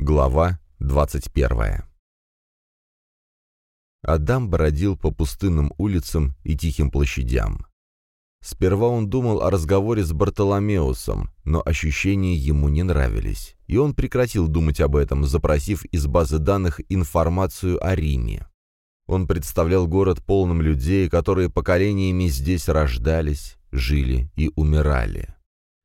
Глава 21 Адам бродил по пустынным улицам и тихим площадям. Сперва он думал о разговоре с Бартоломеусом, но ощущения ему не нравились, и он прекратил думать об этом, запросив из базы данных информацию о Риме. Он представлял город полным людей, которые поколениями здесь рождались, жили и умирали.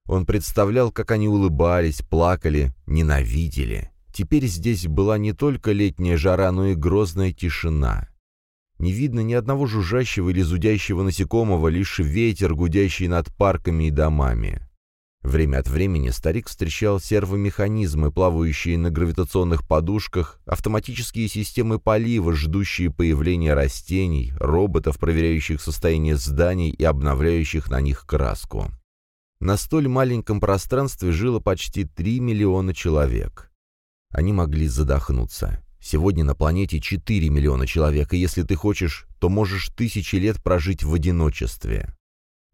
Он представлял, как они улыбались, плакали, ненавидели. Теперь здесь была не только летняя жара, но и грозная тишина. Не видно ни одного жужжащего или зудящего насекомого, лишь ветер, гудящий над парками и домами. Время от времени старик встречал сервомеханизмы, плавающие на гравитационных подушках, автоматические системы полива, ждущие появления растений, роботов, проверяющих состояние зданий и обновляющих на них краску. На столь маленьком пространстве жило почти 3 миллиона человек. Они могли задохнуться. Сегодня на планете 4 миллиона человек, и если ты хочешь, то можешь тысячи лет прожить в одиночестве.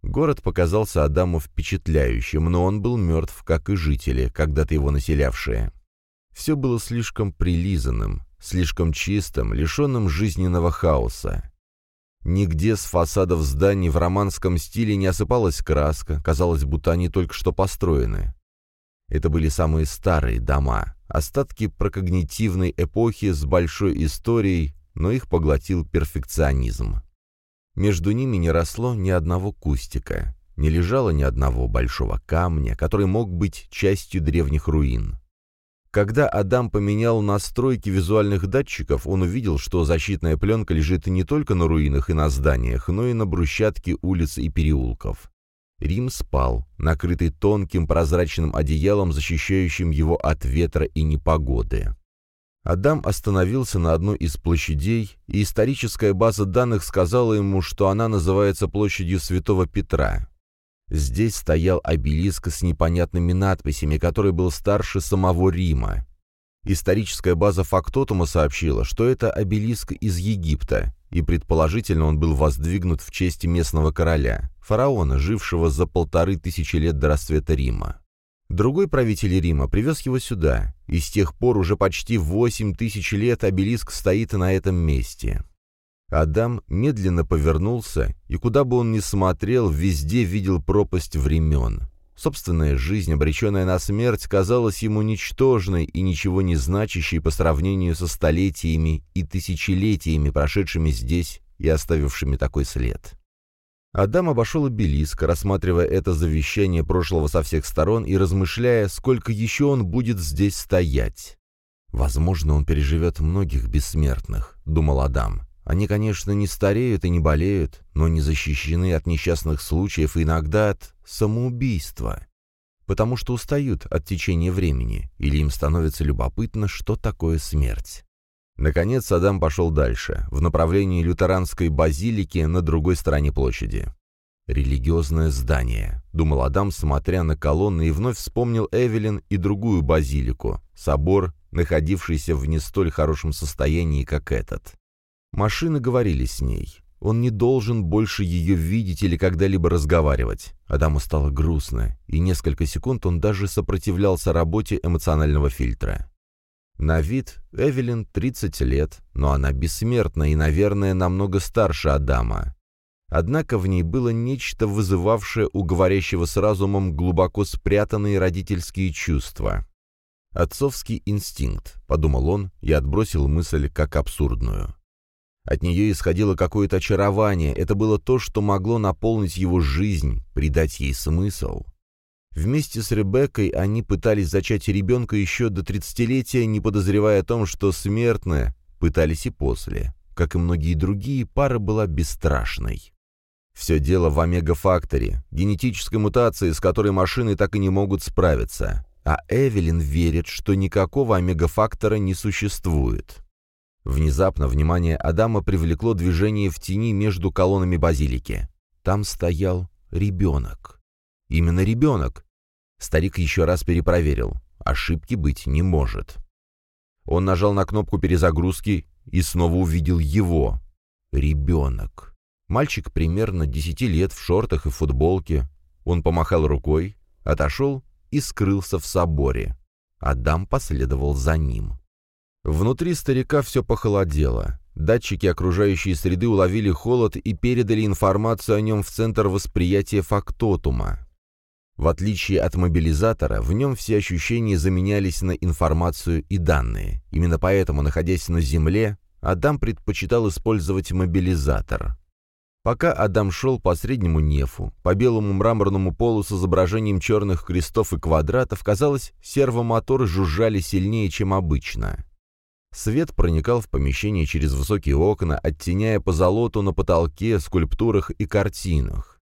Город показался Адаму впечатляющим, но он был мертв, как и жители, когда-то его населявшие. Все было слишком прилизанным, слишком чистым, лишенным жизненного хаоса. Нигде с фасадов зданий в романском стиле не осыпалась краска, казалось, будто они только что построены. Это были самые старые дома, остатки прокогнитивной эпохи с большой историей, но их поглотил перфекционизм. Между ними не росло ни одного кустика, не лежало ни одного большого камня, который мог быть частью древних руин. Когда Адам поменял настройки визуальных датчиков, он увидел, что защитная пленка лежит не только на руинах и на зданиях, но и на брусчатке улиц и переулков. Рим спал, накрытый тонким прозрачным одеялом, защищающим его от ветра и непогоды. Адам остановился на одной из площадей, и историческая база данных сказала ему, что она называется площадью Святого Петра. Здесь стоял обелиск с непонятными надписями, который был старше самого Рима. Историческая база Фактотума сообщила, что это обелиск из Египта, и предположительно он был воздвигнут в честь местного короля, фараона, жившего за полторы тысячи лет до расцвета Рима. Другой правитель Рима привез его сюда, и с тех пор уже почти восемь тысяч лет обелиск стоит на этом месте. Адам медленно повернулся, и куда бы он ни смотрел, везде видел пропасть времен. Собственная жизнь, обреченная на смерть, казалась ему ничтожной и ничего не значащей по сравнению со столетиями и тысячелетиями, прошедшими здесь и оставившими такой след. Адам обошел обелиск, рассматривая это завещание прошлого со всех сторон и размышляя, сколько еще он будет здесь стоять. «Возможно, он переживет многих бессмертных», — думал Адам. «Они, конечно, не стареют и не болеют, но не защищены от несчастных случаев и иногда от самоубийства, потому что устают от течения времени, или им становится любопытно, что такое смерть. Наконец Адам пошел дальше, в направлении лютеранской базилики на другой стороне площади. «Религиозное здание», — думал Адам, смотря на колонны, и вновь вспомнил Эвелин и другую базилику, собор, находившийся в не столь хорошем состоянии, как этот. Машины говорили с ней. Он не должен больше ее видеть или когда-либо разговаривать. Адаму стало грустно, и несколько секунд он даже сопротивлялся работе эмоционального фильтра. На вид Эвелин 30 лет, но она бессмертна и, наверное, намного старше Адама. Однако в ней было нечто, вызывавшее у говорящего с разумом глубоко спрятанные родительские чувства. «Отцовский инстинкт», — подумал он и отбросил мысль как абсурдную. От нее исходило какое-то очарование, это было то, что могло наполнить его жизнь, придать ей смысл. Вместе с Ребеккой они пытались зачать ребенка еще до тридцатилетия, не подозревая о том, что смертные пытались и после. Как и многие другие, пара была бесстрашной. Все дело в омега-факторе, генетической мутации, с которой машины так и не могут справиться. А Эвелин верит, что никакого омега-фактора не существует. Внезапно внимание Адама привлекло движение в тени между колоннами базилики. Там стоял ребенок. Именно ребенок. Старик еще раз перепроверил. Ошибки быть не может. Он нажал на кнопку перезагрузки и снова увидел его. Ребенок. Мальчик примерно десяти лет в шортах и футболке. Он помахал рукой, отошел и скрылся в соборе. Адам последовал за ним. Внутри старика все похолодело. Датчики окружающей среды уловили холод и передали информацию о нем в центр восприятия фактотума. В отличие от мобилизатора, в нем все ощущения заменялись на информацию и данные. Именно поэтому, находясь на Земле, Адам предпочитал использовать мобилизатор. Пока Адам шел по среднему нефу, по белому мраморному полу с изображением черных крестов и квадратов, казалось, сервомоторы жужжали сильнее, чем обычно. Свет проникал в помещение через высокие окна, оттеняя позолоту на потолке, скульптурах и картинах.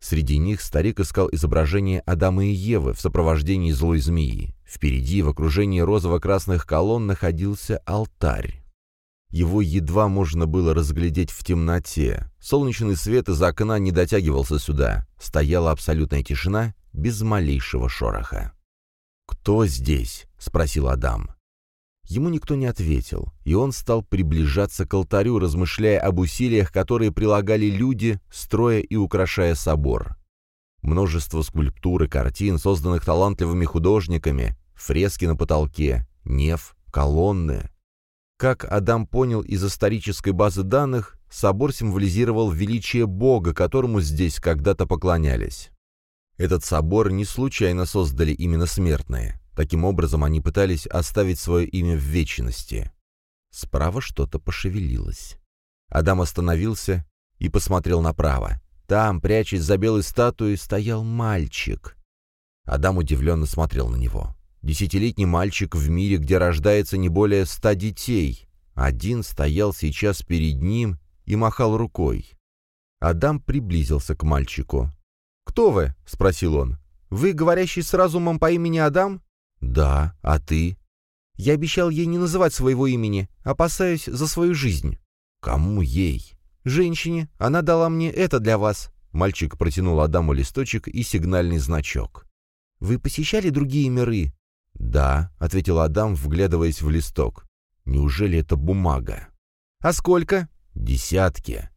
Среди них старик искал изображение Адама и Евы в сопровождении злой змеи. Впереди, в окружении розово-красных колонн, находился алтарь. Его едва можно было разглядеть в темноте. Солнечный свет из окна не дотягивался сюда. Стояла абсолютная тишина, без малейшего шороха. «Кто здесь?» — спросил Адам. Ему никто не ответил, и он стал приближаться к алтарю, размышляя об усилиях, которые прилагали люди, строя и украшая собор. Множество скульптур и картин, созданных талантливыми художниками, фрески на потолке, неф, колонны. Как Адам понял из исторической базы данных, собор символизировал величие Бога, которому здесь когда-то поклонялись. Этот собор не случайно создали именно смертные. Таким образом, они пытались оставить свое имя в вечности. Справа что-то пошевелилось. Адам остановился и посмотрел направо. Там, прячась за белой статуей, стоял мальчик. Адам удивленно смотрел на него. Десятилетний мальчик в мире, где рождается не более ста детей. Один стоял сейчас перед ним и махал рукой. Адам приблизился к мальчику. «Кто вы?» — спросил он. «Вы, говорящий с разумом по имени Адам?» «Да, а ты?» «Я обещал ей не называть своего имени, опасаюсь за свою жизнь». «Кому ей?» «Женщине. Она дала мне это для вас». Мальчик протянул Адаму листочек и сигнальный значок. «Вы посещали другие миры?» «Да», — ответил Адам, вглядываясь в листок. «Неужели это бумага?» «А сколько?» «Десятки».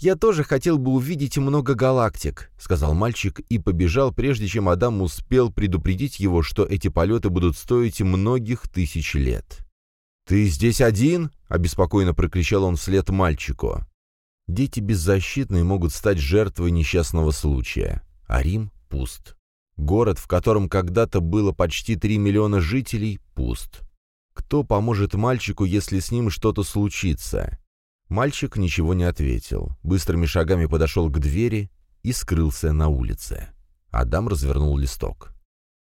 «Я тоже хотел бы увидеть много галактик», — сказал мальчик и побежал, прежде чем Адам успел предупредить его, что эти полеты будут стоить многих тысяч лет. «Ты здесь один?» — обеспокоенно прокричал он вслед мальчику. Дети беззащитные могут стать жертвой несчастного случая, а Рим пуст. Город, в котором когда-то было почти три миллиона жителей, пуст. Кто поможет мальчику, если с ним что-то случится? Мальчик ничего не ответил, быстрыми шагами подошел к двери и скрылся на улице. Адам развернул листок.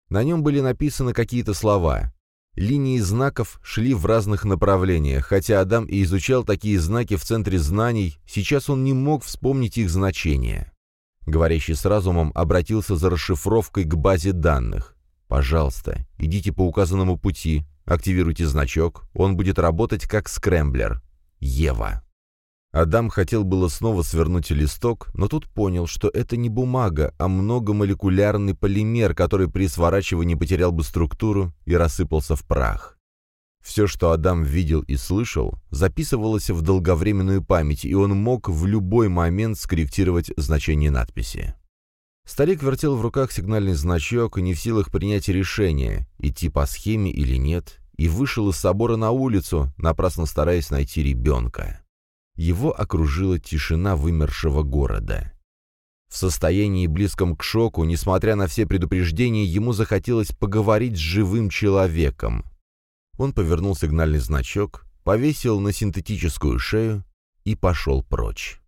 На нем были написаны какие-то слова. Линии знаков шли в разных направлениях, хотя Адам и изучал такие знаки в центре знаний, сейчас он не мог вспомнить их значение. Говорящий с разумом обратился за расшифровкой к базе данных. «Пожалуйста, идите по указанному пути, активируйте значок, он будет работать как скрэмблер. Ева». Адам хотел было снова свернуть листок, но тут понял, что это не бумага, а многомолекулярный полимер, который при сворачивании потерял бы структуру и рассыпался в прах. Все, что Адам видел и слышал, записывалось в долговременную память, и он мог в любой момент скорректировать значение надписи. Старик вертел в руках сигнальный значок, не в силах принять решение, идти по схеме или нет, и вышел из собора на улицу, напрасно стараясь найти ребенка его окружила тишина вымершего города. В состоянии близком к шоку, несмотря на все предупреждения, ему захотелось поговорить с живым человеком. Он повернул сигнальный значок, повесил на синтетическую шею и пошел прочь.